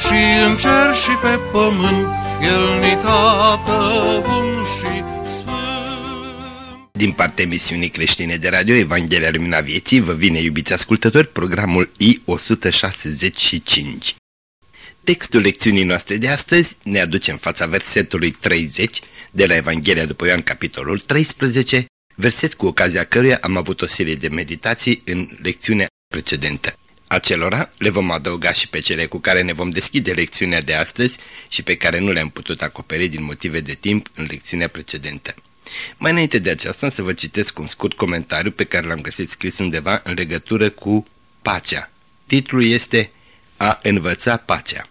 și în cer și pe pământ, El ni tată bun și din partea emisiunii creștine de radio Evanghelia Lumina Vieții vă vine, iubiți ascultători, programul I-165. Textul lecțiunii noastre de astăzi ne aduce în fața versetului 30 de la Evanghelia după Ioan, capitolul 13, verset cu ocazia căruia am avut o serie de meditații în lecțiunea precedentă. Acelora le vom adăuga și pe cele cu care ne vom deschide lecțiunea de astăzi și pe care nu le-am putut acoperi din motive de timp în lecțiunea precedentă. Mai înainte de aceasta să vă citesc un scurt comentariu pe care l-am găsit scris undeva în legătură cu pacea. Titlul este A învăța pacea.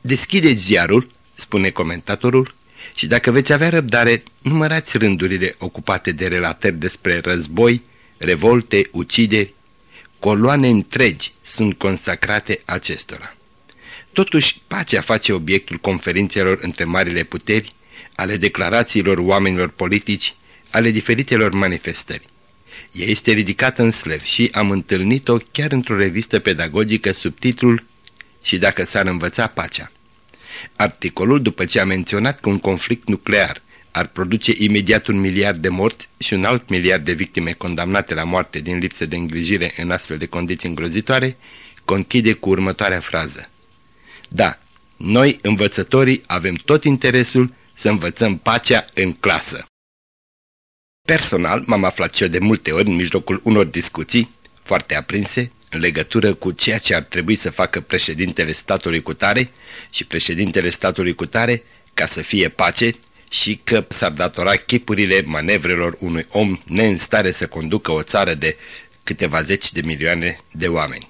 Deschideți ziarul, spune comentatorul, și dacă veți avea răbdare, numărați rândurile ocupate de relatări despre război, revolte, ucideri. Coloane întregi sunt consacrate acestora. Totuși, pacea face obiectul conferințelor între marile puteri, ale declarațiilor oamenilor politici, ale diferitelor manifestări. Ea este ridicată în slăv și am întâlnit-o chiar într-o revistă pedagogică sub titlul Și dacă s-ar învăța pacea. Articolul, după ce a menționat că un conflict nuclear ar produce imediat un miliard de morți și un alt miliard de victime condamnate la moarte din lipsă de îngrijire în astfel de condiții îngrozitoare, conchide cu următoarea frază. Da, noi, învățătorii, avem tot interesul să învățăm pacea în clasă. Personal, m-am aflat cel de multe ori în mijlocul unor discuții foarte aprinse în legătură cu ceea ce ar trebui să facă președintele statului cu tare și președintele statului cu tare ca să fie pace și că s-ar datora chipurile manevrelor unui om în stare să conducă o țară de câteva zeci de milioane de oameni.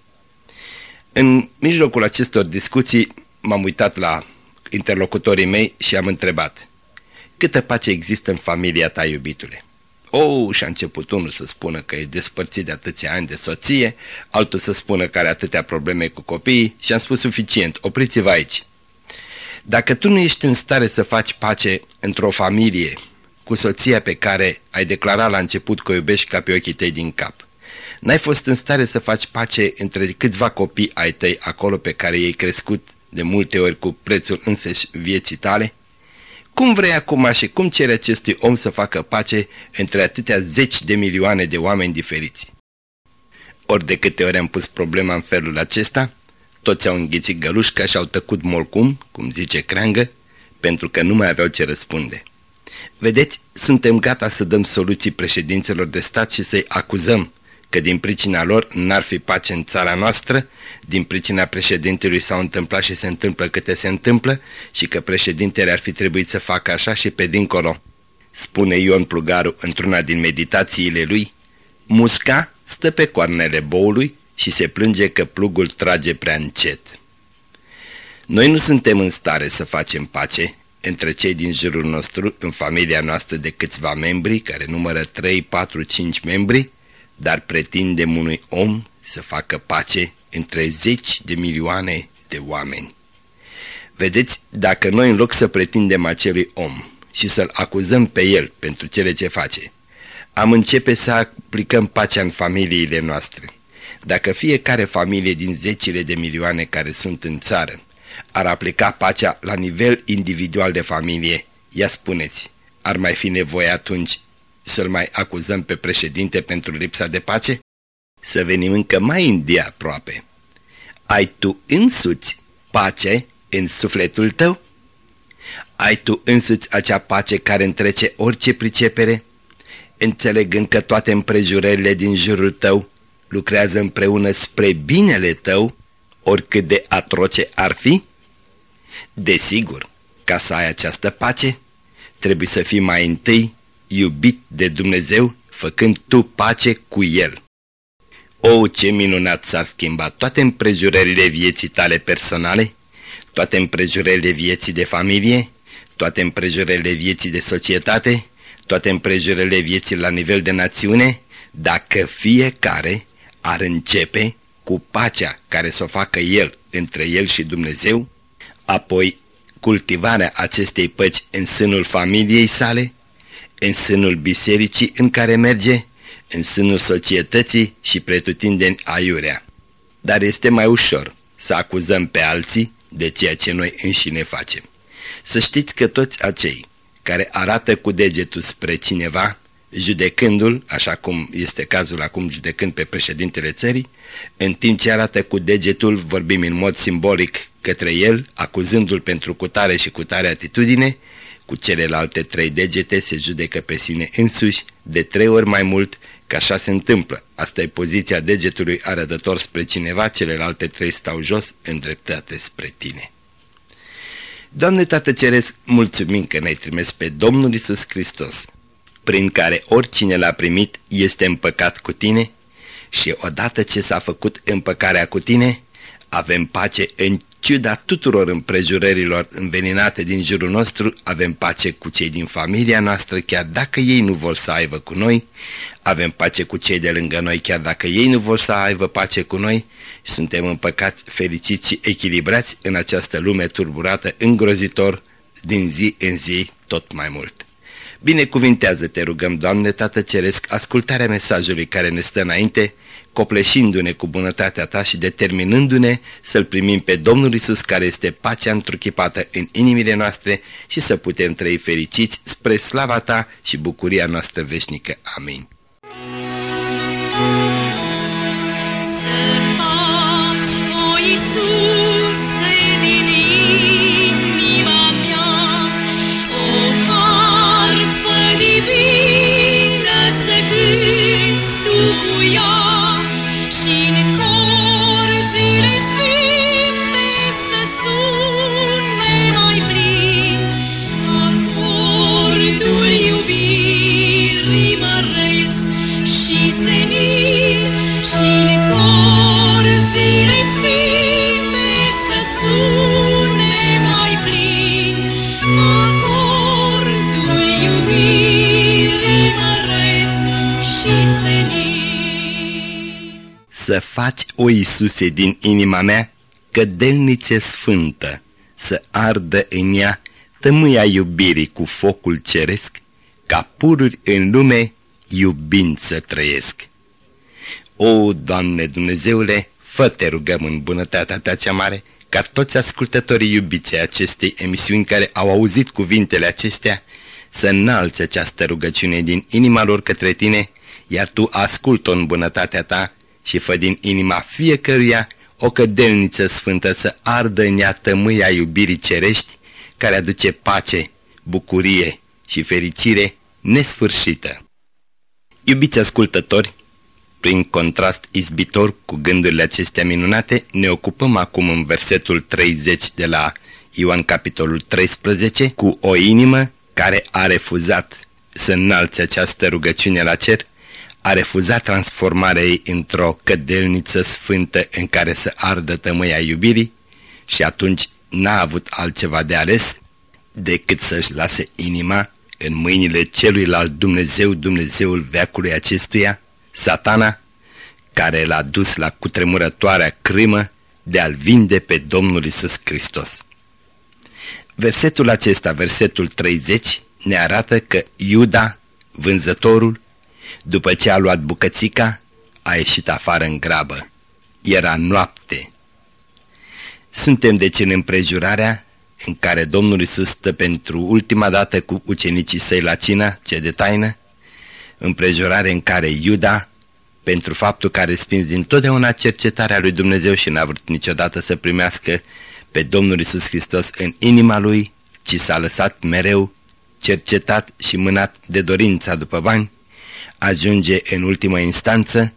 În mijlocul acestor discuții m-am uitat la interlocutorii mei și am întrebat Câtă pace există în familia ta, iubitule? Oh, și-a început unul să spună că e despărțit de atâția ani de soție, altul să spună că are atâtea probleme cu copiii și am spus suficient, opriți-vă aici. Dacă tu nu ești în stare să faci pace într-o familie cu soția pe care ai declarat la început că o iubești ca pe ochii tăi din cap, n-ai fost în stare să faci pace între câțiva copii ai tăi acolo pe care i-ai crescut de multe ori cu prețul însăși vieții tale? Cum vrei acum și cum cere acestui om să facă pace între atâtea zeci de milioane de oameni diferiți? Ori de câte ori am pus problema în felul acesta, toți au înghițit gălușca și au tăcut molcum, cum zice creangă, pentru că nu mai aveau ce răspunde. Vedeți, suntem gata să dăm soluții președinților de stat și să-i acuzăm că din pricina lor n-ar fi pace în țara noastră, din pricina președintelui s-au întâmplat și se întâmplă câte se întâmplă și că președintele ar fi trebuit să facă așa și pe dincolo. Spune Ion Plugaru într-una din meditațiile lui, musca stă pe coarnele boului și se plânge că plugul trage prea încet. Noi nu suntem în stare să facem pace între cei din jurul nostru, în familia noastră de câțiva membri, care numără 3, 4, 5 membri, dar pretindem unui om să facă pace între zeci de milioane de oameni. Vedeți, dacă noi în loc să pretindem acelui om și să-l acuzăm pe el pentru cele ce face, am începe să aplicăm pacea în familiile noastre. Dacă fiecare familie din zecile de milioane care sunt în țară ar aplica pacea la nivel individual de familie, ia spuneți, ar mai fi nevoie atunci să-l mai acuzăm pe președinte pentru lipsa de pace? Să venim încă mai în dia aproape. Ai tu însuți pace în sufletul tău? Ai tu însuți acea pace care întrece orice pricepere? Înțelegând că toate împrejurările din jurul tău lucrează împreună spre binele tău, oricât de atroce ar fi? Desigur, ca să ai această pace, trebuie să fii mai întâi iubit de Dumnezeu, făcând tu pace cu El. O, ce minunat s-ar schimba toate împrejurările vieții tale personale, toate împrejurările vieții de familie, toate împrejurările vieții de societate, toate împrejurările vieții la nivel de națiune, dacă fiecare ar începe cu pacea care să o facă el între el și Dumnezeu, apoi cultivarea acestei păci în sânul familiei sale, în sânul bisericii în care merge, în sânul societății și pretutindeni aiurea. Dar este mai ușor să acuzăm pe alții de ceea ce noi înșine facem. Să știți că toți acei care arată cu degetul spre cineva, judecându-l, așa cum este cazul acum judecând pe președintele țării, în timp ce arată cu degetul, vorbim în mod simbolic către el, acuzându-l pentru cutare și cutare atitudine, cu celelalte trei degete se judecă pe sine însuși de trei ori mai mult că așa se întâmplă. Asta e poziția degetului arătător spre cineva, celelalte trei stau jos, îndreptate spre tine. Doamne Tată Ceresc, mulțumim că ne-ai trimis pe Domnul Isus Hristos, prin care oricine l-a primit este împăcat cu tine și odată ce s-a făcut împăcarea cu tine, avem pace în ciuda tuturor împrejurărilor înveninate din jurul nostru, avem pace cu cei din familia noastră, chiar dacă ei nu vor să aibă cu noi, avem pace cu cei de lângă noi, chiar dacă ei nu vor să aibă pace cu noi, și suntem împăcați, fericiți și echilibrați în această lume turburată, îngrozitor, din zi în zi, tot mai mult. Binecuvintează-te, rugăm, Doamne Tată Ceresc, ascultarea mesajului care ne stă înainte, copleșindu-ne cu bunătatea Ta și determinându-ne să-L primim pe Domnul Isus care este pacea întruchipată în inimile noastre și să putem trăi fericiți spre slava Ta și bucuria noastră veșnică. Amin. Să faci, o Iisuse, din inima mea, cădelnițe sfântă, să ardă în ea tămâia iubirii cu focul ceresc, ca pururi în lume iubind să trăiesc. O, Doamne Dumnezeule, fă te rugăm în bunătatea ta cea mare, ca toți ascultătorii iubiți acestei emisiuni care au auzit cuvintele acestea, să înalți această rugăciune din inima lor către tine, iar tu ascult-o în bunătatea ta și fă din inima fiecăruia o cădelniță sfântă să ardă în ea tămâia iubirii cerești, care aduce pace, bucurie și fericire nesfârșită. Iubiți ascultători, prin contrast izbitor cu gândurile acestea minunate, ne ocupăm acum în versetul 30 de la Ioan capitolul 13 cu o inimă care a refuzat să înalțe această rugăciune la cer a refuzat transformarea ei într-o cădelniță sfântă în care să ardă tămâia iubirii și atunci n-a avut altceva de ales decât să-și lase inima în mâinile celuilalt Dumnezeu, Dumnezeul veacului acestuia, satana, care l-a dus la cutremurătoarea crimă de a-L vinde pe Domnul Isus Hristos. Versetul acesta, versetul 30, ne arată că Iuda, vânzătorul, după ce a luat bucățica, a ieșit afară în grabă. Era noapte. Suntem deci în împrejurarea în care Domnul Isus stă pentru ultima dată cu ucenicii săi la cină, ce de taină, împrejurare în care Iuda, pentru faptul că a respins din totdeauna cercetarea lui Dumnezeu și n-a vrut niciodată să primească pe Domnul Isus Hristos în inima lui, ci s-a lăsat mereu cercetat și mânat de dorința după bani, ajunge în ultimă instanță,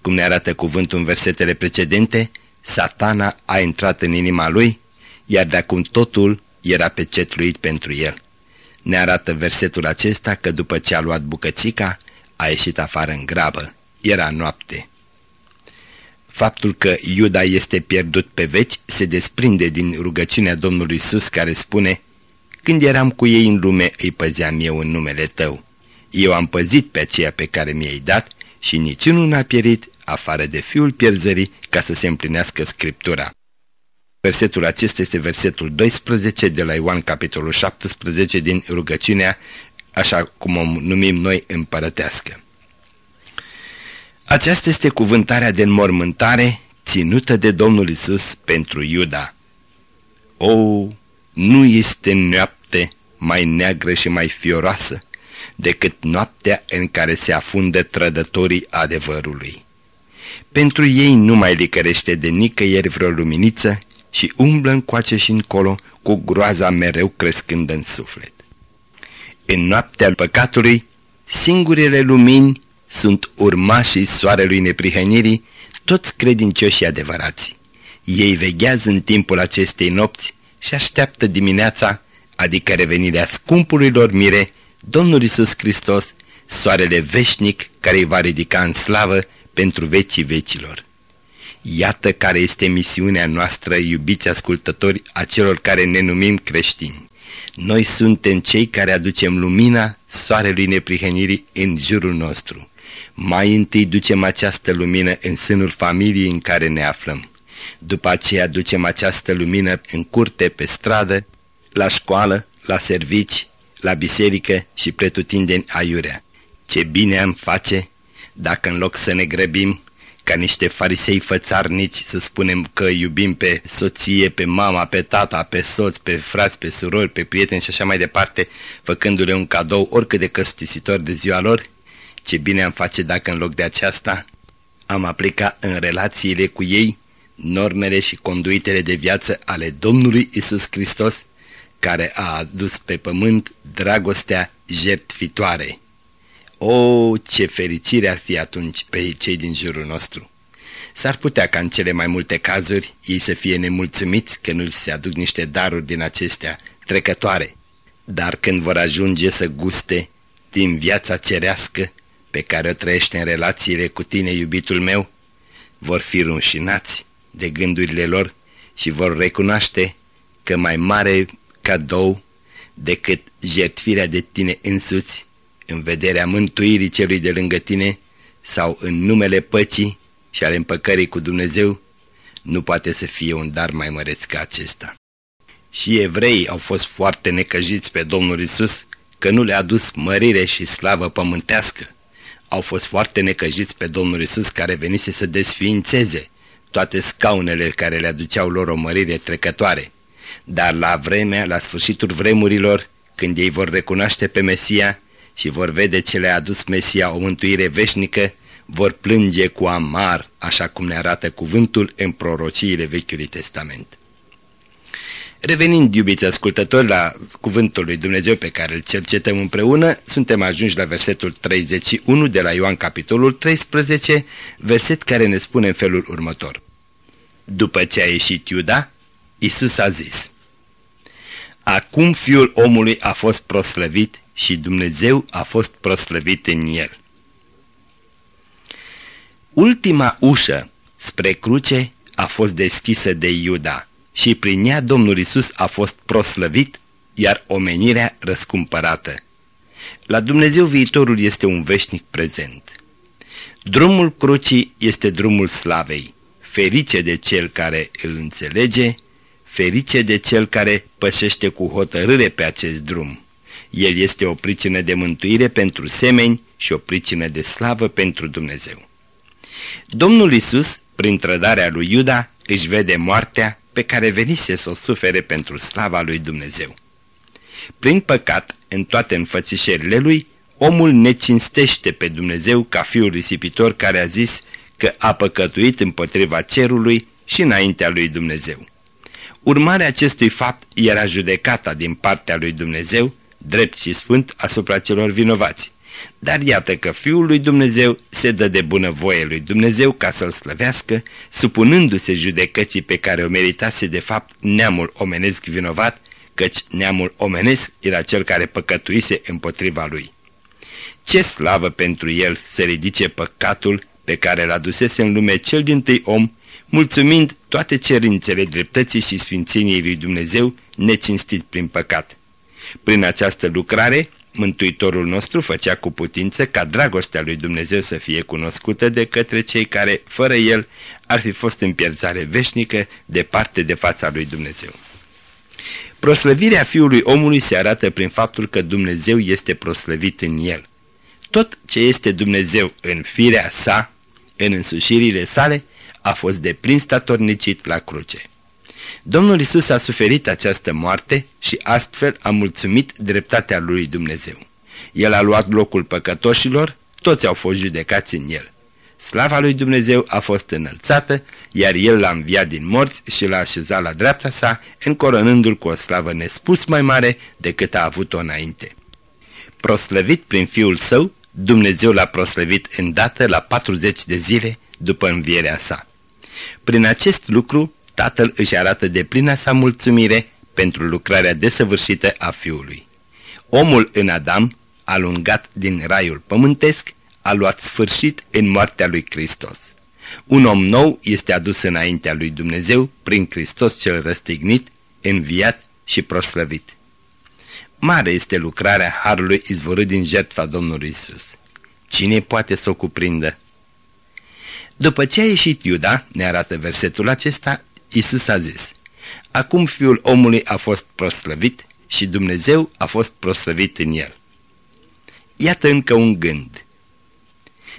cum ne arată cuvântul în versetele precedente, satana a intrat în inima lui, iar de acum totul era pecetluit pentru el. Ne arată versetul acesta că după ce a luat bucățica, a ieșit afară în grabă. Era noapte. Faptul că Iuda este pierdut pe veci se desprinde din rugăciunea Domnului Isus care spune Când eram cu ei în lume, îi păzeam eu în numele tău. Eu am păzit pe aceea pe care mi-ai dat și niciunul n-a pierit afară de fiul pierzării ca să se împlinească Scriptura. Versetul acesta este versetul 12 de la Ioan capitolul 17 din rugăciunea, așa cum o numim noi împărătească. Aceasta este cuvântarea de înmormântare ținută de Domnul Isus pentru Iuda. O, nu este noapte mai neagră și mai fioroasă decât noaptea în care se afundă trădătorii adevărului. Pentru ei nu mai licărește de nicăieri vreo luminiță și umblă încoace și încolo cu groaza mereu crescând în suflet. În noaptea păcatului, singurele lumini sunt urmașii soarelui neprihănirii, toți credincioși adevărați. Ei veghează în timpul acestei nopți și așteaptă dimineața, adică revenirea scumpului lor mire, Domnul Isus Hristos, soarele veșnic care îi va ridica în slavă pentru vecii vecilor. Iată care este misiunea noastră, iubiți ascultători, a celor care ne numim creștini. Noi suntem cei care aducem lumina soarelui neprihănirii în jurul nostru. Mai întâi ducem această lumină în sânul familiei în care ne aflăm. După aceea ducem această lumină în curte, pe stradă, la școală, la servici, la biserică și pretutindeni aiurea. Ce bine am face dacă în loc să ne grăbim ca niște farisei fățarnici să spunem că iubim pe soție, pe mama, pe tata, pe soț, pe frați, pe surori, pe prieteni și așa mai departe, făcându-le un cadou oricât de căstisitor de ziua lor, ce bine am face dacă în loc de aceasta am aplica în relațiile cu ei normele și conduitele de viață ale Domnului Isus Hristos, care a adus pe pământ dragostea jertfitoare. O, ce fericire ar fi atunci pe cei din jurul nostru! S-ar putea ca în cele mai multe cazuri ei să fie nemulțumiți că nu se aduc niște daruri din acestea trecătoare, dar când vor ajunge să guste din viața cerească pe care o trăiește în relațiile cu tine, iubitul meu, vor fi rușinați de gândurile lor și vor recunoaște că mai mare cadou decât jertfirea de tine însuți în vederea mântuirii celui de lângă tine sau în numele păcii și ale împăcării cu Dumnezeu, nu poate să fie un dar mai măreț ca acesta. Și evreii au fost foarte necăjiți pe Domnul Isus că nu le-a dus mărire și slavă pământească. Au fost foarte necăjiți pe Domnul Isus care venise să desființeze toate scaunele care le aduceau lor o mărire trecătoare. Dar la vremea, la sfârșitul vremurilor, când ei vor recunoaște pe Mesia, și vor vede ce le-a adus Mesia o mântuire veșnică, vor plânge cu amar, așa cum ne arată cuvântul în prorociile Vechiului Testament. Revenind, iubiți ascultători, la cuvântul lui Dumnezeu pe care îl cercetăm împreună, suntem ajunși la versetul 31 de la Ioan capitolul 13, verset care ne spune în felul următor. După ce a ieșit Iuda, Isus a zis, Acum fiul omului a fost proslăvit și Dumnezeu a fost proslăvit în el. Ultima ușă spre cruce a fost deschisă de Iuda și prin ea Domnul Isus a fost proslăvit, iar omenirea răscumpărată. La Dumnezeu viitorul este un veșnic prezent. Drumul crucii este drumul slavei, ferice de cel care îl înțelege, ferice de cel care pășește cu hotărâre pe acest drum. El este o pricină de mântuire pentru semeni și o pricină de slavă pentru Dumnezeu. Domnul Isus, prin trădarea lui Iuda, își vede moartea pe care venise să o sufere pentru slava lui Dumnezeu. Prin păcat, în toate înfățișerile lui, omul ne cinstește pe Dumnezeu ca fiul risipitor care a zis că a păcătuit împotriva cerului și înaintea lui Dumnezeu. Urmarea acestui fapt era judecata din partea lui Dumnezeu drept și sfânt asupra celor vinovați. Dar iată că Fiul lui Dumnezeu se dă de bună voie lui Dumnezeu ca să-L slăvească, supunându-se judecății pe care o meritase de fapt neamul omenesc vinovat, căci neamul omenesc era cel care păcătuise împotriva lui. Ce slavă pentru el să ridice păcatul pe care l adusese în lume cel din tâi om, mulțumind toate cerințele dreptății și sfințeniei lui Dumnezeu, necinstit prin păcat. Prin această lucrare, Mântuitorul nostru făcea cu putință ca dragostea lui Dumnezeu să fie cunoscută de către cei care, fără el, ar fi fost în pierzare veșnică, departe de fața lui Dumnezeu. Proslăvirea Fiului omului se arată prin faptul că Dumnezeu este proslăvit în el. Tot ce este Dumnezeu în firea sa, în însușirile sale, a fost deplin statornicit la cruce. Domnul Isus a suferit această moarte și astfel a mulțumit dreptatea lui Dumnezeu. El a luat locul păcătoșilor, toți au fost judecați în el. Slava lui Dumnezeu a fost înălțată, iar el l-a înviat din morți și l-a așezat la dreapta sa, încoronându-l cu o slavă nespus mai mare decât a avut-o înainte. Proslăvit prin Fiul Său, Dumnezeu l-a proslăvit îndată la 40 de zile după învierea sa. Prin acest lucru, Tatăl își arată de plină sa mulțumire pentru lucrarea desăvârșită a Fiului. Omul în Adam, alungat din raiul pământesc, a luat sfârșit în moartea lui Hristos. Un om nou este adus înaintea lui Dumnezeu prin Hristos cel răstignit, înviat și proslăvit. Mare este lucrarea Harului izvorât din jertfa Domnului Isus. Cine poate să o cuprindă? După ce a ieșit Iuda, ne arată versetul acesta, Isus a zis, Acum fiul omului a fost proslăvit și Dumnezeu a fost proslăvit în el. Iată încă un gând.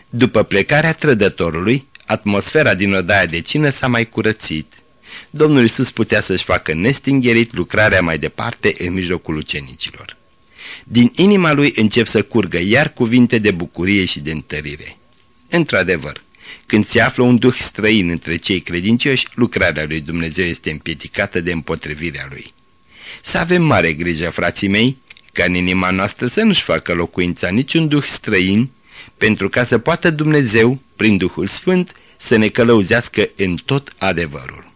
După plecarea trădătorului, atmosfera din odaia de cină s-a mai curățit. Domnul Isus putea să-și facă nestingherit lucrarea mai departe în mijlocul ucenicilor. Din inima lui încep să curgă iar cuvinte de bucurie și de întărire. Într-adevăr, când se află un duh străin între cei credincioși, lucrarea lui Dumnezeu este împiedicată de împotrivirea lui. Să avem mare grijă, frații mei, ca în inima noastră să nu-și facă locuința niciun duh străin, pentru ca să poată Dumnezeu, prin Duhul Sfânt, să ne călăuzească în tot adevărul.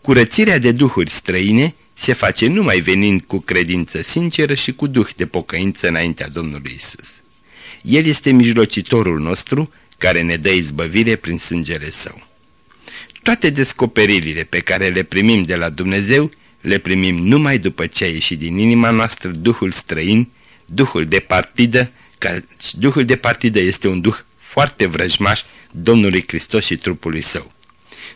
Curățirea de duhuri străine se face numai venind cu credință sinceră și cu duh de pocăință înaintea Domnului Isus. El este mijlocitorul nostru care ne dă izbăvire prin sângele său. Toate descoperirile pe care le primim de la Dumnezeu, le primim numai după ce a ieșit din inima noastră Duhul străin, Duhul de partidă, că Duhul de partidă este un Duh foarte vrăjmaș Domnului Hristos și trupului său.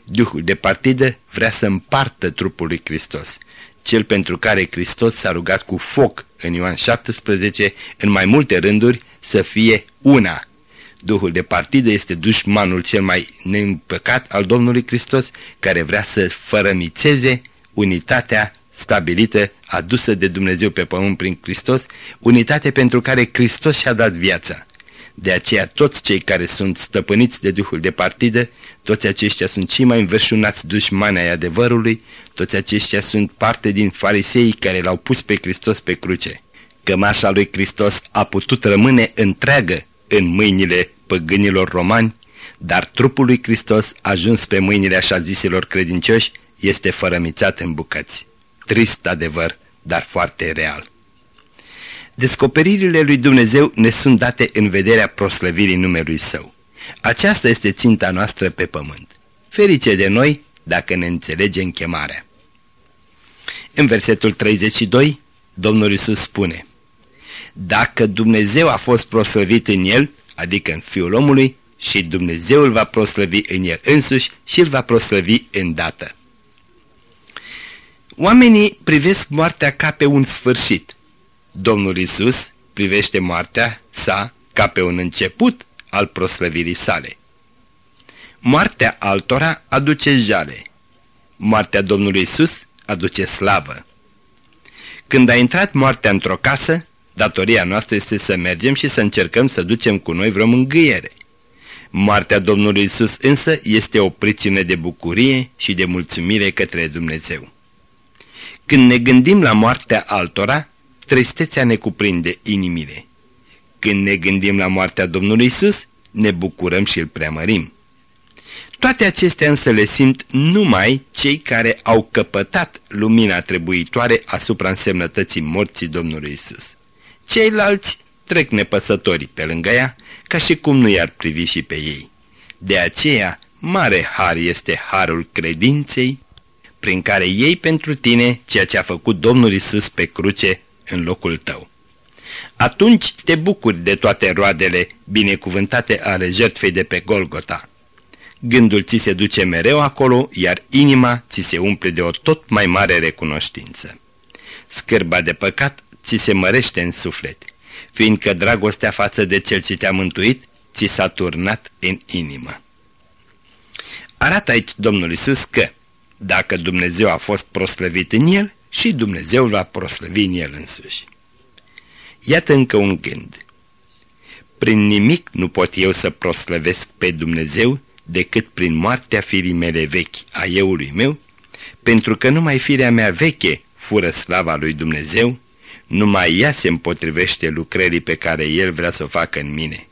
Duhul de partidă vrea să împartă trupul lui Hristos, cel pentru care Hristos s-a rugat cu foc în Ioan 17, în mai multe rânduri, să fie una, Duhul de partidă este dușmanul cel mai neîmpăcat al Domnului Hristos, care vrea să fărămițeze unitatea stabilită, adusă de Dumnezeu pe pământ prin Hristos, unitate pentru care Hristos și-a dat viața. De aceea toți cei care sunt stăpâniți de Duhul de partidă, toți aceștia sunt cei mai înverșunați dușmani ai adevărului, toți aceștia sunt parte din fariseii care l-au pus pe Hristos pe cruce. Cămașa lui Hristos a putut rămâne întreagă în mâinile păgânilor romani, dar trupul lui Hristos, ajuns pe mâinile așa ziselor credincioși, este fărămițat în bucăți. Trist adevăr, dar foarte real. Descoperirile lui Dumnezeu ne sunt date în vederea proslăvirii numelui Său. Aceasta este ținta noastră pe pământ. Ferice de noi dacă ne înțelegem chemarea. În versetul 32, Domnul Isus spune Dacă Dumnezeu a fost proslăvit în el, adică în Fiul omului, și Dumnezeu îl va proslăvi în el însuși și îl va proslăvi îndată. Oamenii privesc moartea ca pe un sfârșit. Domnul Isus privește moartea sa ca pe un început al proslăvirii sale. Moartea altora aduce jale. Moartea Domnului Isus aduce slavă. Când a intrat moartea într-o casă, Datoria noastră este să mergem și să încercăm să ducem cu noi vreo mângâiere. Moartea Domnului Isus însă este o pricină de bucurie și de mulțumire către Dumnezeu. Când ne gândim la moartea altora, tristețea ne cuprinde inimile. Când ne gândim la moartea Domnului Isus, ne bucurăm și îl preamărim. Toate acestea însă le simt numai cei care au căpătat lumina trebuitoare asupra însemnătății morții Domnului Isus. Ceilalți trec nepăsători pe lângă ea, ca și cum nu i-ar privi și pe ei. De aceea, mare har este harul credinței, prin care iei pentru tine ceea ce a făcut Domnul Isus pe cruce în locul tău. Atunci te bucuri de toate roadele binecuvântate ale jertfei de pe Golgota. Gândul ți se duce mereu acolo, iar inima ți se umple de o tot mai mare recunoștință. Scârba de păcat ți se mărește în suflet, fiindcă dragostea față de cel ce te-a mântuit ți s-a turnat în inimă. Arată aici Domnul Isus că, dacă Dumnezeu a fost proslăvit în el, și Dumnezeu va proslăvi în el însuși. Iată încă un gând. Prin nimic nu pot eu să proslăvesc pe Dumnezeu decât prin moartea firii mele vechi, a euului meu, pentru că numai firea mea veche fură slava lui Dumnezeu, numai ea se împotrivește lucrării pe care El vrea să o facă în mine.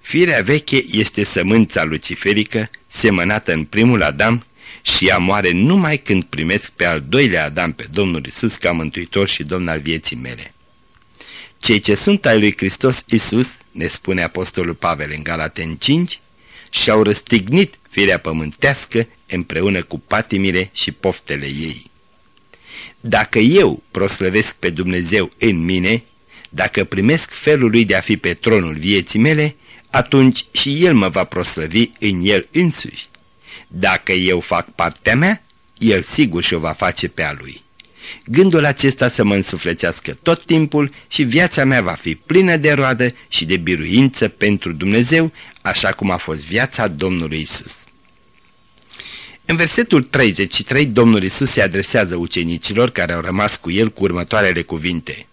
Firea veche este sămânța luciferică, semănată în primul Adam și ea moare numai când primesc pe al doilea Adam, pe Domnul Isus, ca mântuitor și domn al vieții mele. Cei ce sunt ai lui Hristos Isus, ne spune Apostolul Pavel în Galaten 5, și-au răstignit firea pământească împreună cu patimile și poftele ei. Dacă eu proslăvesc pe Dumnezeu în mine, dacă primesc felul lui de a fi pe tronul vieții mele, atunci și El mă va proslăvi în El însuși. Dacă eu fac partea mea, El sigur și-o va face pe a Lui. Gândul acesta să mă însuflețească tot timpul și viața mea va fi plină de roadă și de biruință pentru Dumnezeu, așa cum a fost viața Domnului Isus. În versetul 33, Domnul Isus se adresează ucenicilor care au rămas cu el cu următoarele cuvinte.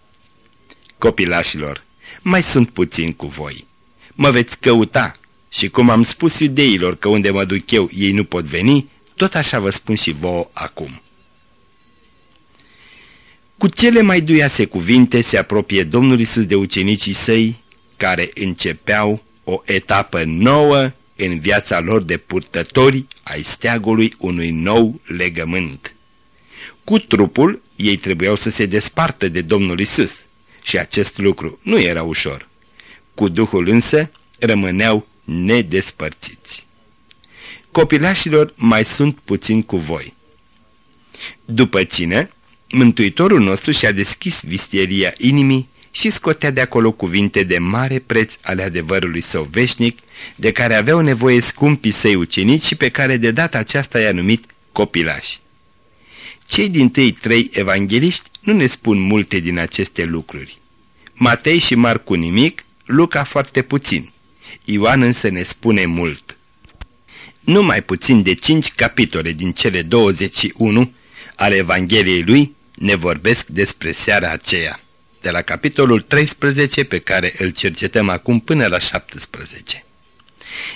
Copilașilor, mai sunt puțin cu voi. Mă veți căuta și cum am spus iudeilor că unde mă duc eu ei nu pot veni, tot așa vă spun și vouă acum. Cu cele mai duiase cuvinte se apropie Domnul Isus de ucenicii săi, care începeau o etapă nouă în viața lor de purtători ai steagului unui nou legământ. Cu trupul ei trebuiau să se despartă de Domnul Isus și acest lucru nu era ușor. Cu Duhul însă rămâneau nedespărțiți. Copilașilor mai sunt puțin cu voi. După cine, Mântuitorul nostru și-a deschis vistieria inimii și scotea de acolo cuvinte de mare preț ale adevărului său veșnic, de care aveau nevoie scumpii săi ucenici și pe care de data aceasta i-a numit copilași. Cei din tâi trei evangeliști nu ne spun multe din aceste lucruri. Matei și Marcu nimic, Luca foarte puțin. Ioan însă ne spune mult. Numai puțin de cinci capitole din cele 21 ale Evangheliei lui ne vorbesc despre seara aceea, de la capitolul 13 pe care îl cercetăm acum până la 17.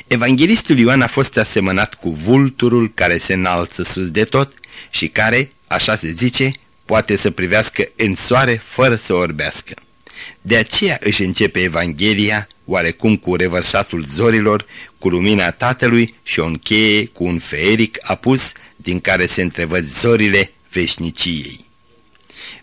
Evanghelistul Ioan a fost asemănat cu vulturul care se înalță sus de tot și care, așa se zice, poate să privească în soare fără să orbească. De aceea își începe Evanghelia oarecum cu revărsatul zorilor, cu lumina Tatălui și o încheie cu un feeric apus din care se întrevăd zorile veșniciei.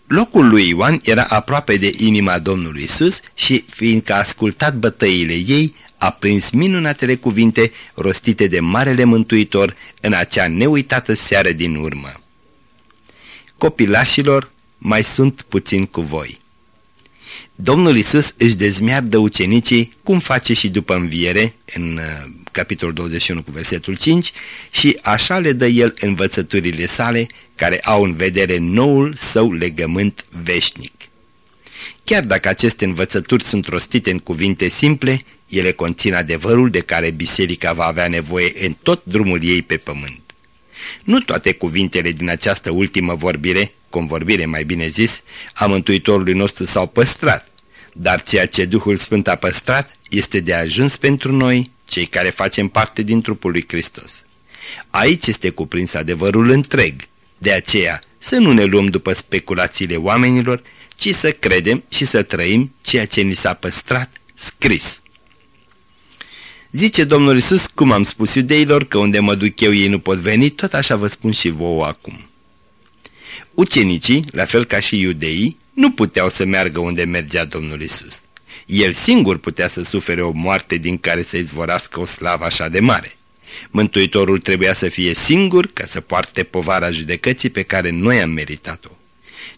Locul lui Ioan era aproape de inima Domnului Isus și, fiindcă a ascultat bătăile ei, a prins minunatele cuvinte rostite de Marele Mântuitor în acea neuitată seară din urmă. Copilașilor, mai sunt puțin cu voi. Domnul Isus își dezmeardă ucenicii, cum face și după înviere, în uh, capitolul 21 cu versetul 5, și așa le dă el învățăturile sale, care au în vedere noul său legământ veșnic. Chiar dacă aceste învățături sunt rostite în cuvinte simple, ele conțin adevărul de care biserica va avea nevoie în tot drumul ei pe pământ. Nu toate cuvintele din această ultimă vorbire, convorbire mai bine zis, a Mântuitorului nostru s-au păstrat, dar ceea ce Duhul Sfânt a păstrat este de ajuns pentru noi, cei care facem parte din trupul lui Hristos. Aici este cuprins adevărul întreg, de aceea să nu ne luăm după speculațiile oamenilor, ci să credem și să trăim ceea ce ni s-a păstrat scris. Zice Domnul Isus, cum am spus iudeilor, că unde mă duc eu ei nu pot veni, tot așa vă spun și vouă acum. Ucenicii, la fel ca și iudeii, nu puteau să meargă unde mergea Domnul Isus. El singur putea să sufere o moarte din care să izvorască o slavă așa de mare. Mântuitorul trebuia să fie singur ca să poarte povara judecății pe care noi am meritat-o.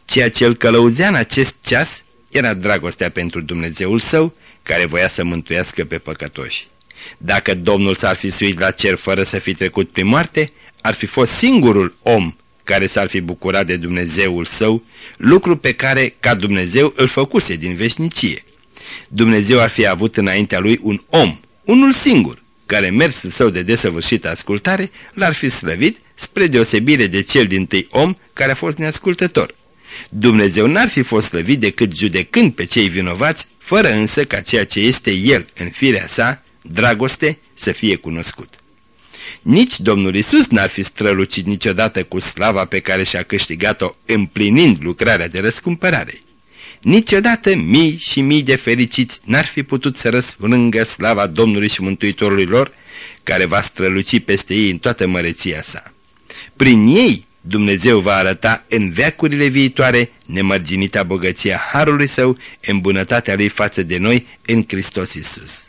Ceea ce îl călăuzea în acest ceas era dragostea pentru Dumnezeul său, care voia să mântuiască pe păcătoși. Dacă Domnul s-ar fi suit la cer fără să fi trecut prin moarte, ar fi fost singurul om care s-ar fi bucurat de Dumnezeul său, lucru pe care, ca Dumnezeu, îl făcuse din veșnicie. Dumnezeu ar fi avut înaintea lui un om, unul singur, care mersul său de desăvârșită ascultare l-ar fi slăvit spre deosebire de cel din tâi om care a fost neascultător. Dumnezeu n-ar fi fost slăvit decât judecând pe cei vinovați, fără însă ca ceea ce este El în firea sa, dragoste, să fie cunoscut. Nici Domnul Isus n-ar fi strălucit niciodată cu slava pe care și-a câștigat-o împlinind lucrarea de răscumpărare. Niciodată mii și mii de fericiți n-ar fi putut să răsfrângă slava Domnului și Mântuitorului lor, care va străluci peste ei în toată măreția sa. Prin ei Dumnezeu va arăta în veacurile viitoare nemărginita bogăția Harului Său în bunătatea Lui față de noi în Hristos Isus.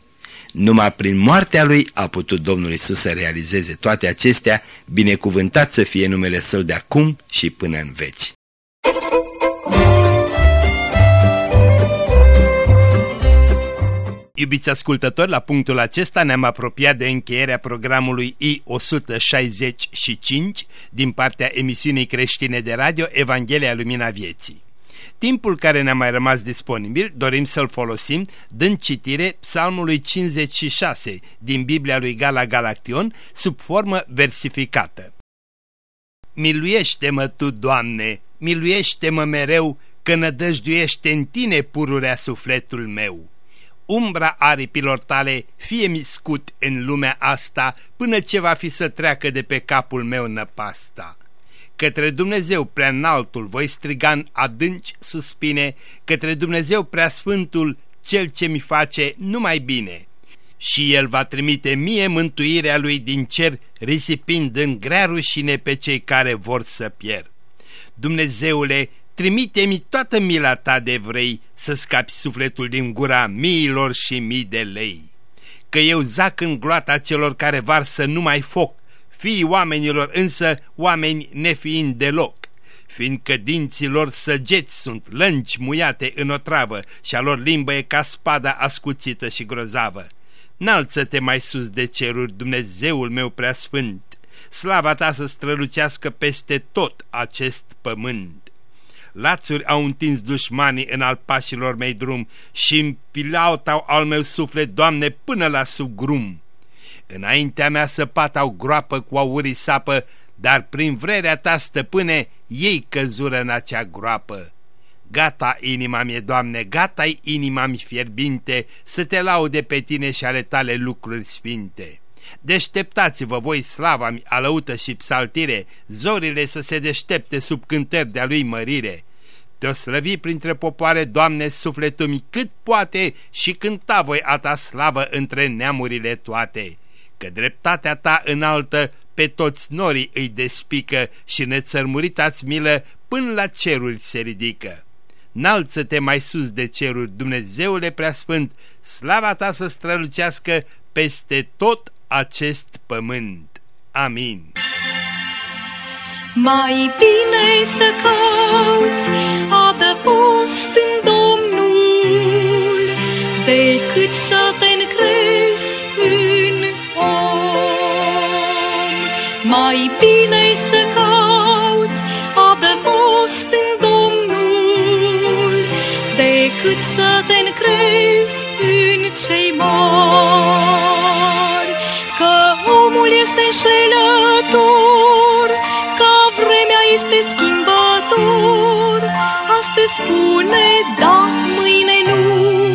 Numai prin moartea Lui a putut Domnul Isus să realizeze toate acestea, binecuvântat să fie numele Său de acum și până în veci. Iubiți ascultători, la punctul acesta ne-am apropiat de încheierea programului I-165 din partea emisiunii creștine de radio Evanghelia Lumina Vieții. Timpul care ne-a mai rămas disponibil dorim să-l folosim dând citire psalmului 56 din Biblia lui Gala Galaction sub formă versificată. Miluiește-mă Tu, Doamne, miluiește-mă mereu, că nădăjduiește în Tine pururea sufletul meu umbra aripilor tale fie-mi scut în lumea asta până ce va fi să treacă de pe capul meu năpasta. Către Dumnezeu prea înaltul voi striga în adânci suspine, către Dumnezeu prea sfântul, cel ce mi face numai bine. Și El va trimite mie mântuirea Lui din cer, risipind în grea rușine pe cei care vor să pierd. Dumnezeule, trimite-mi toată mila ta de vrei să scapi sufletul din gura miilor și mii de lei. Că eu zac în gloata celor care varsă numai foc, fii oamenilor însă oameni nefiind deloc, fiindcă dinții lor săgeți sunt lângi muiate în o travă și a lor limbă e ca spada ascuțită și grozavă. Nalță-te mai sus de ceruri, Dumnezeul meu preasfânt, slava ta să strălucească peste tot acest pământ lațuri au întins dușmanii în al pașilor mei drum și împilautau al meu suflet, Doamne, până la sugrum. Înaintea mea săpat au groapă cu aurii sapă, dar prin vrerea ta, stăpâne, ei căzură în acea groapă. Gata inima mie, Doamne, gata-i inima mi fierbinte, să te laude pe tine și ale tale lucruri sfinte. Deșteptați-vă voi slava mi alăută și psaltire, zorile să se deștepte sub cântări de-a lui mărire. Te-o slăvi printre popoare, Doamne, sufletul mi cât poate și cânta voi a ta slavă între neamurile toate. Că dreptatea ta înaltă pe toți norii îi despică și nețărmuritați milă până la ceruri se ridică. Nalță-te mai sus de ceruri, Dumnezeule preasfânt, slava ta să strălucească peste tot acest pământ. Amin. Mai bine să cauți adăpost în Domnul cei mari. Că omul este înșelător, că vremea este schimbător, astăzi spune da, mâine nu.